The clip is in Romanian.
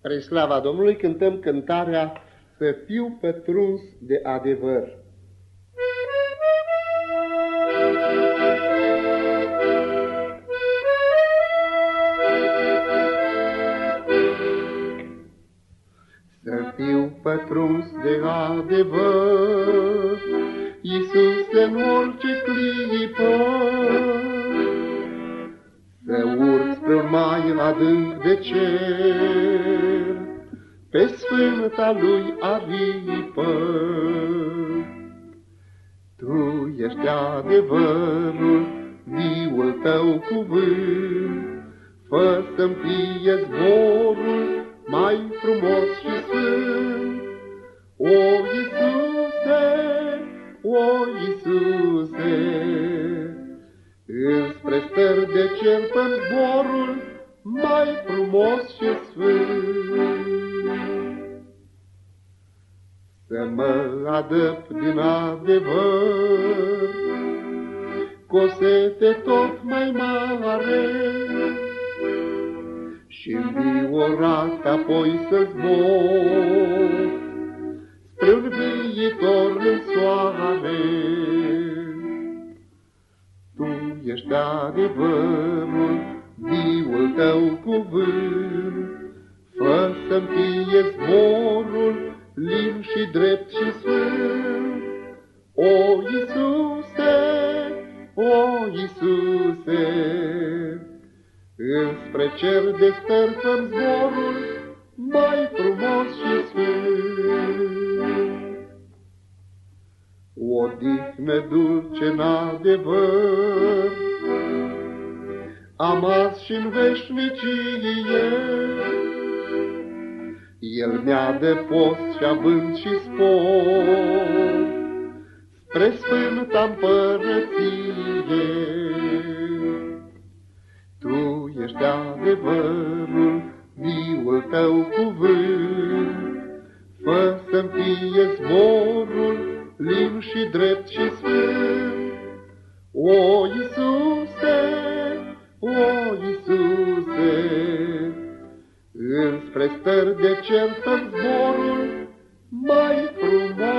Spre slava Domnului cântăm cântarea Să fiu pătruns de adevăr. Să fiu pătruns de adevăr, Iisus în orice clipă, Să urc spre un mai adânc de cer, Pe sfânta lui aripă. Tu ești adevărul, viul tău cuvânt, Fă să-mi fie zborul, mai frumos și sfânt. O, Iisuse, o, Iisuse, înspre stări de cer pe zborul mai frumos și sfânt. Mă adăp din adevăr, cu o sete tot mai mare, și înviorat apoi să zbor spre un viitor în soare. Tu ești adevărul, viul tău cuvânt, fă să-mi fie zborul lin și drept și sfânt. O, Iisuse, o, Iisuse, Înspre cer de stărfăm zborul mai frumos și sfânt. O dihnă dulce în adevăr, Amas și-n veșnicie, El mi-a de post și avânt și spor, Spre sfânta împărăție ești adevărul, viul tău cuvânt. Fă să-mi fie zborul lin și drept și sfânt. O, Iisuse, de cer pe zborul mai frumos.